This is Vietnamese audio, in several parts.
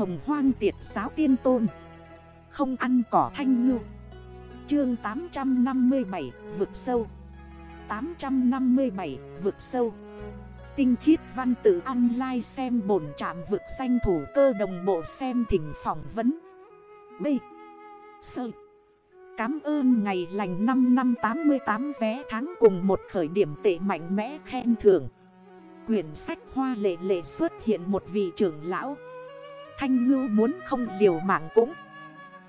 hồng hoang tiệt giáo tiên tôn. Không ăn cỏ thanh ngư. Chương 857 vực sâu. 857 vực sâu. Tinh khiết văn tự online xem bổn trạm vực danh thủ cơ đồng bộ xem thỉnh phỏng vấn. B. Sơ. Cám ơn ngày lành 5 năm 88 vé tháng cùng một khởi điểm tệ mạnh mẽ khen thưởng. Quyển sách hoa lệ lệ xuất hiện một vị trưởng lão. Thanh ngư muốn không liều mạng cũng.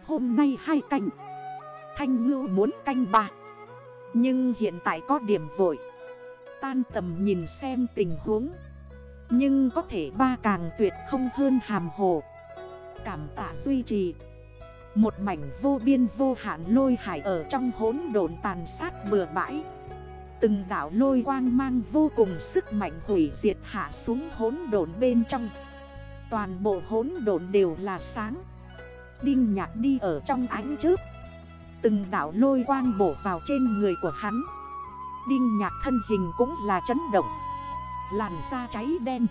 Hôm nay hai canh Thanh ngư muốn canh ba. Nhưng hiện tại có điểm vội. Tan tầm nhìn xem tình huống. Nhưng có thể ba càng tuyệt không hơn hàm hồ. Cảm tạ duy trì. Một mảnh vô biên vô hạn lôi hải ở trong hốn đồn tàn sát bừa bãi. Từng đảo lôi quang mang vô cùng sức mạnh hủy diệt hạ xuống hốn đồn bên trong. Toàn bộ hốn độn đều là sáng. Đinh nhạc đi ở trong ánh trước. Từng đảo lôi quang bổ vào trên người của hắn. Đinh nhạc thân hình cũng là chấn động. Làn da cháy đen.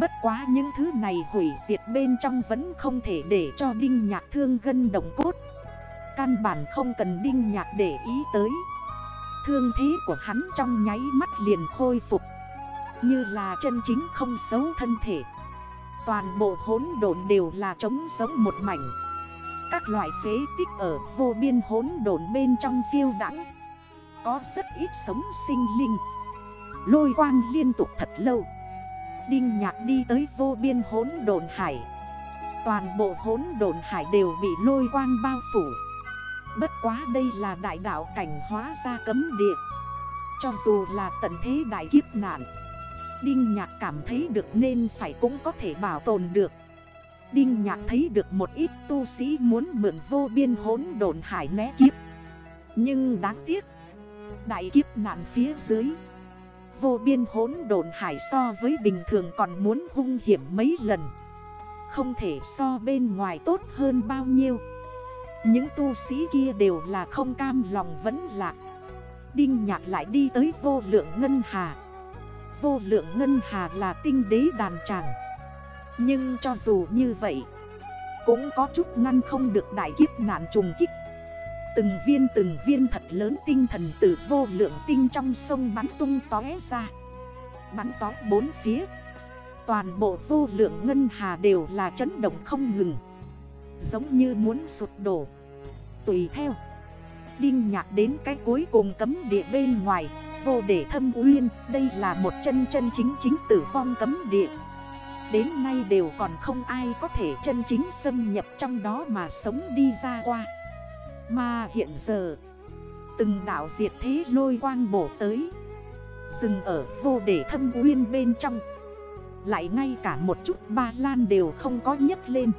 Bất quá những thứ này hủy diệt bên trong vẫn không thể để cho đinh nhạc thương gân động cốt. Căn bản không cần đinh nhạc để ý tới. Thương thế của hắn trong nháy mắt liền khôi phục. Như là chân chính không xấu thân thể. Toàn bộ hốn đồn đều là trống sống một mảnh. Các loại phế tích ở vô biên hốn đồn bên trong phiêu đắng Có rất ít sống sinh linh. Lôi quang liên tục thật lâu. Đinh nhạc đi tới vô biên hốn đồn hải. Toàn bộ hốn đồn hải đều bị lôi quang bao phủ. Bất quá đây là đại đạo cảnh hóa ra cấm địa. Cho dù là tận thế đại kiếp nạn Đinh Nhạc cảm thấy được nên phải cũng có thể bảo tồn được. Đinh Nhạc thấy được một ít tu sĩ muốn mượn vô biên hốn đồn hải né kiếp. Nhưng đáng tiếc, Đại kiếp nạn phía dưới, Vô biên hốn đồn hải so với bình thường còn muốn hung hiểm mấy lần. Không thể so bên ngoài tốt hơn bao nhiêu. Những tu sĩ kia đều là không cam lòng vẫn lạc. Đinh nhạc lại đi tới vô lượng ngân hà. Vô lượng ngân hà là tinh đế đàn tràng Nhưng cho dù như vậy, Cũng có chút ngăn không được đại kiếp nạn trùng kích. Từng viên từng viên thật lớn tinh thần từ vô lượng tinh trong sông bắn tung tóe ra. Bắn tói bốn phía. Toàn bộ vô lượng ngân hà đều là chấn động không ngừng. Giống như muốn sụt đổ. Tùy theo. Đinh nhạc đến cái cuối cùng cấm địa bên ngoài. Vô để thâm uyên, Đây là một chân chân chính chính tử vong cấm địa. Đến nay đều còn không ai có thể chân chính xâm nhập trong đó mà sống đi ra qua. Mà hiện giờ, Từng đảo diệt thế lôi quang bổ tới, Dừng ở vô để thâm uyên bên trong. Lại ngay cả một chút ba lan đều không có nhấc lên.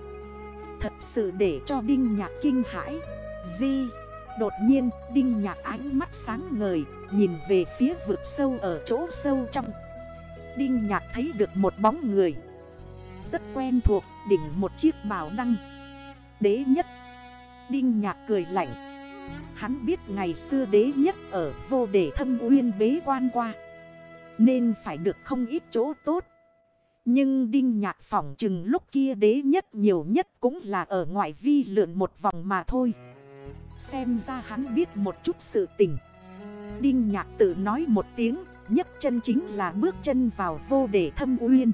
Thật sự để cho Đinh Nhạc kinh hãi. Di, Đột nhiên Đinh Nhạc ánh mắt sáng ngời. Nhìn về phía vực sâu ở chỗ sâu trong. Đinh Nhạc thấy được một bóng người. Rất quen thuộc, đỉnh một chiếc bào đăng. Đế nhất. Đinh Nhạc cười lạnh. Hắn biết ngày xưa đế nhất ở vô để thâm uyên bế quan qua. Nên phải được không ít chỗ tốt. Nhưng Đinh Nhạc phỏng chừng lúc kia đế nhất nhiều nhất cũng là ở ngoại vi lượn một vòng mà thôi. Xem ra hắn biết một chút sự tình. Đinh nhạc tự nói một tiếng, nhấc chân chính là bước chân vào vô để thâm uyên.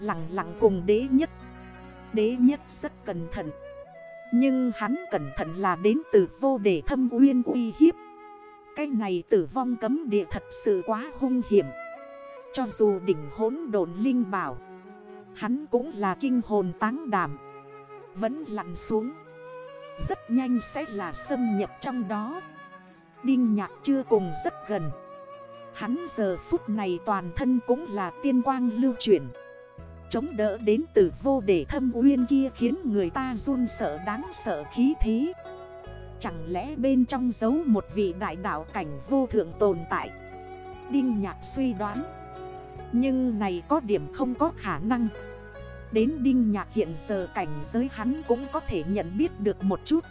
Lặng lặng cùng đế nhất. Đế nhất rất cẩn thận. Nhưng hắn cẩn thận là đến từ vô để thâm uyên uy hiếp. Cái này tử vong cấm địa thật sự quá hung hiểm. Cho dù đỉnh hốn đồn linh bảo, Hắn cũng là kinh hồn táng đảm. Vẫn lặn xuống. Rất nhanh sẽ là xâm nhập trong đó. Đinh nhạc chưa cùng rất gần. Hắn giờ phút này toàn thân cũng là tiên quang lưu chuyển. Chống đỡ đến từ vô để thâm uyên kia khiến người ta run sợ đáng sợ khí thế. Chẳng lẽ bên trong giấu một vị đại đạo cảnh vô thượng tồn tại? Đinh nhạc suy đoán. Nhưng này có điểm không có khả năng. Đến đinh nhạc hiện giờ cảnh giới hắn cũng có thể nhận biết được một chút.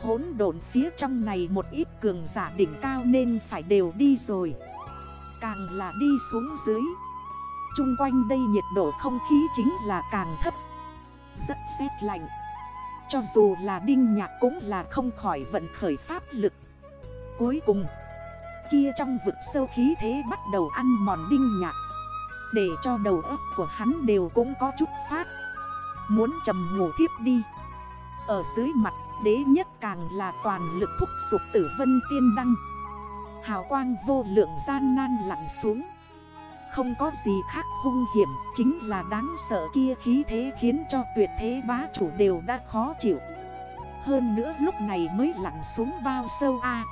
Hốn độn phía trong này một ít cường giả đỉnh cao nên phải đều đi rồi. Càng là đi xuống dưới Trung quanh đây nhiệt độ không khí chính là càng thấp, Rất rét lạnh. Cho dù là đinh nhạc cũng là không khỏi vận khởi pháp lực. Cuối cùng, Kia trong vực sâu khí thế bắt đầu ăn mòn đinh nhạc. Để cho đầu óc của hắn đều cũng có chút phát. Muốn trầm ngủ thiếp đi. Ở dưới mặt đế nhất càng là toàn lực thúc sụp tử vân tiên đăng. Hào quang vô lượng gian nan lặn xuống. Không có gì khác hung hiểm, Chính là đáng sợ kia khí thế khiến cho tuyệt thế bá chủ đều đã khó chịu. Hơn nữa lúc này mới lặn xuống bao sâu a.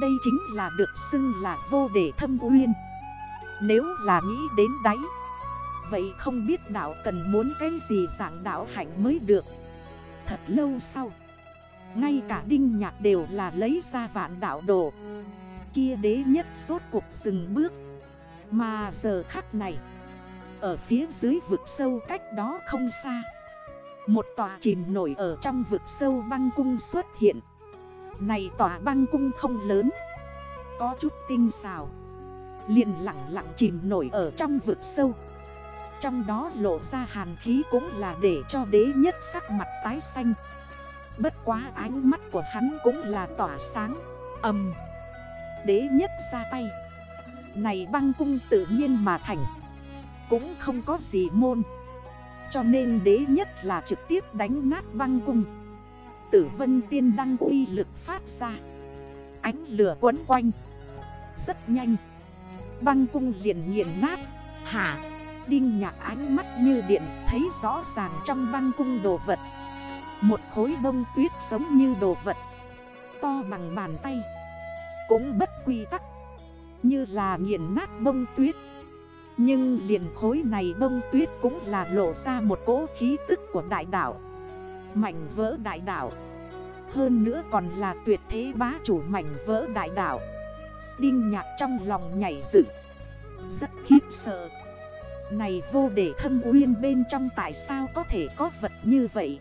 Đây chính là được xưng là vô để thâm uyên. Nếu là nghĩ đến đáy, Vậy không biết đạo cần muốn cái gì dạng đạo hạnh mới được. Thật lâu sau ngay cả đinh nhạc đều là lấy ra vạn đạo đồ. Kia đế nhất sốt cuộc dừng bước. Mà giờ khắc này, Ở phía dưới vực sâu cách đó không xa, Một tòa chìm nổi ở trong vực sâu băng cung xuất hiện. Này tòa băng cung không lớn, Có chút tinh xào, liền lặng lặng chìm nổi ở trong vực sâu. Trong đó lộ ra hàn khí cũng là để cho đế nhất sắc mặt tái xanh. Bất quá ánh mắt của hắn cũng là tỏa sáng. Âm đế nhất ra tay. Này băng cung tự nhiên mà thành. Cũng không có gì môn. Cho nên đế nhất là trực tiếp đánh nát băng cung. Tử vân tiên đăng uy lực phát ra. Ánh lửa quấn quanh. Rất nhanh. Băng cung liền nghiền nát. Hả? Đinh nhạc ánh mắt như điện Thấy rõ ràng trong băng cung đồ vật. Một khối bông tuyết giống như đồ vật. To bằng bàn tay. Cũng bất quy tắc. Như là nghiền nát bông tuyết. Nhưng liền khối này bông tuyết cũng là lộ ra một cỗ khí tức của đại đảo Mảnh vỡ đại đảo Hơn nữa còn là tuyệt thế bá chủ mảnh vỡ đại đảo Đinh nhạc trong lòng nhảy dựng. Rất khiếp sợ. Này vô để thâm uyên bên trong tại sao có thể có vật như vậy?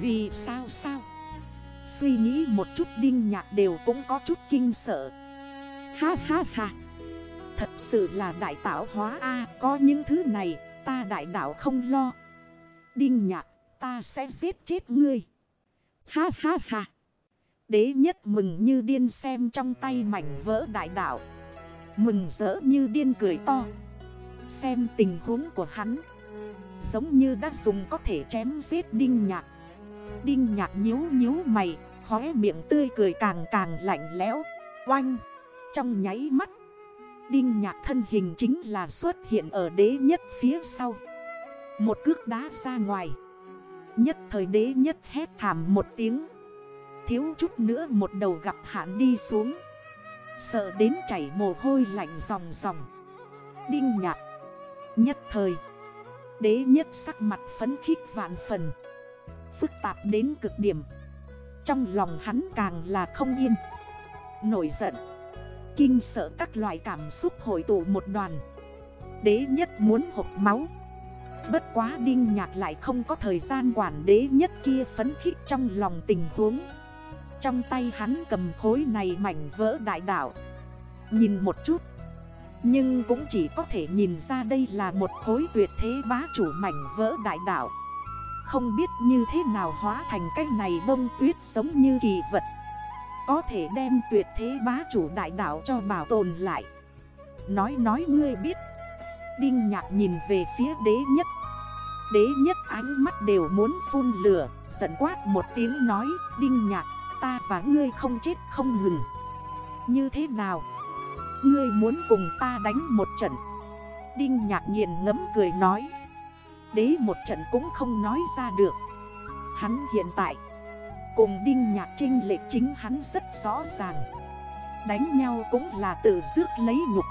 Vì sao sao? Suy nghĩ một chút đinh nhạc đều cũng có chút kinh sợ. Ha ha ha. Thật sự là đại tạo hóa A, Có những thứ này, ta đại đạo không lo. Đinh nhạc, ta sẽ giết chết ngươi. Ha ha ha. Đế nhất mừng như điên xem trong tay mảnh vỡ đại đạo. Mừng rỡ như điên cười to. Xem tình huống của hắn. Giống như đã dùng có thể chém giết đinh nhạc. Đinh nhạc nhíu nhíu mày, Khóe miệng tươi cười càng càng lạnh lẽo. Oanh! Trong nháy mắt, Đinh nhạc thân hình chính là xuất hiện ở đế nhất phía sau. Một cước đá ra ngoài. Nhất thời đế nhất hét thảm một tiếng. Thiếu chút nữa một đầu gặp hạn đi xuống. Sợ đến chảy mồ hôi lạnh ròng ròng. Đinh nhạc, Nhất thời, Đế nhất sắc mặt phấn khích vạn phần phức tạp đến cực điểm. Trong lòng hắn càng là không yên. Nổi giận. Kinh sợ các loại cảm xúc hội tụ một đoàn. Đế nhất muốn hộp máu. Bất quá đinh nhạc lại không có thời gian quản đế nhất kia phấn khích trong lòng tình huống. Trong tay hắn cầm khối này mảnh vỡ đại đảo Nhìn một chút. Nhưng cũng chỉ có thể nhìn ra đây là một khối tuyệt thế bá chủ mảnh vỡ đại đảo không biết như thế nào hóa thành cái này bông tuyết sống như kỳ vật. Có thể đem tuyệt thế bá chủ đại đảo cho bảo tồn lại. Nói nói ngươi biết. Đinh nhạc nhìn về phía đế nhất. Đế nhất ánh mắt đều muốn phun lửa, Giận quát một tiếng nói, Đinh nhạc, ta và ngươi không chết không ngừng. Như thế nào? Ngươi muốn cùng ta đánh một trận? Đinh nhạc nghiền ngấm cười nói đế một trận cũng không nói ra được. Hắn hiện tại, Cùng Đinh Nhạc Trinh lệ chính hắn rất rõ ràng. Đánh nhau cũng là tự dước lấy nhục.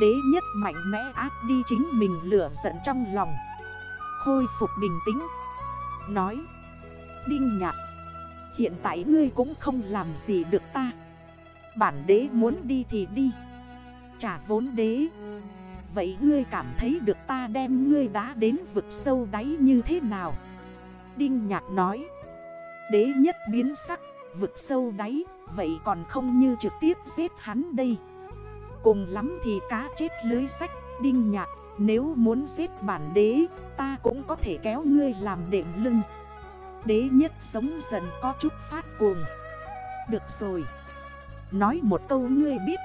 Đế nhất mạnh mẽ áp đi chính mình lửa giận trong lòng. Khôi phục bình tĩnh. Nói, Đinh Nhạc, Hiện tại ngươi cũng không làm gì được ta. Bản đế muốn đi thì đi. Trả vốn đế. Vậy ngươi cảm thấy được ta đem ngươi đá đến vực sâu đáy như thế nào? Đinh Nhạc nói. Đế nhất biến sắc, vực sâu đáy Vậy còn không như trực tiếp giết hắn đây? Cùng lắm thì cá chết lưới sách Đinh Nhạc, Nếu muốn giết bản đế Ta cũng có thể kéo ngươi làm đệm lưng. Đế nhất sống dần có chút phát cuồng. Được rồi. Nói một câu ngươi biết.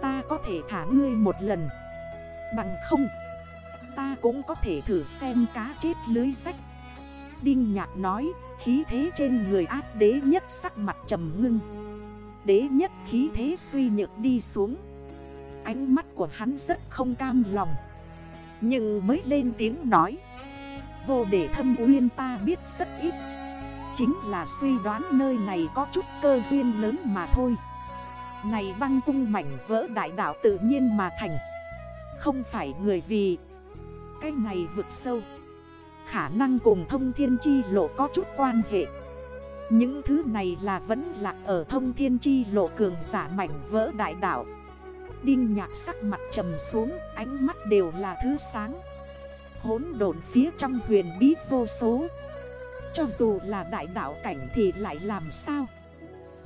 Ta có thể thả ngươi một lần. Bằng không, Ta cũng có thể thử xem cá chết lưới sách Đinh nhạc nói, Khí thế trên người áp đế nhất sắc mặt trầm ngưng. Đế nhất khí thế suy nhược đi xuống. Ánh mắt của hắn rất không cam lòng. Nhưng mới lên tiếng nói, Vô để thâm uyên ta biết rất ít. Chính là suy đoán nơi này có chút cơ duyên lớn mà thôi. Này băng cung mảnh vỡ đại đảo tự nhiên mà thành. Không phải người vì Cái này vượt sâu. Khả năng cùng thông thiên chi lộ có chút quan hệ. Những thứ này là vẫn lạc ở thông thiên chi lộ cường giả mảnh vỡ đại đảo Đinh nhạc sắc mặt trầm xuống, Ánh mắt đều là thứ sáng. Hốn đồn phía trong huyền bí vô số. Cho dù là đại đảo cảnh thì lại làm sao?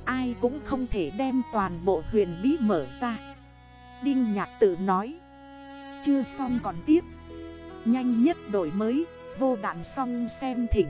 Ai cũng không thể đem toàn bộ huyền bí mở ra. Đinh nhạc tự nói. Chưa xong còn tiếp. Nhanh nhất đổi mới Vô đạn xong xem thỉnh.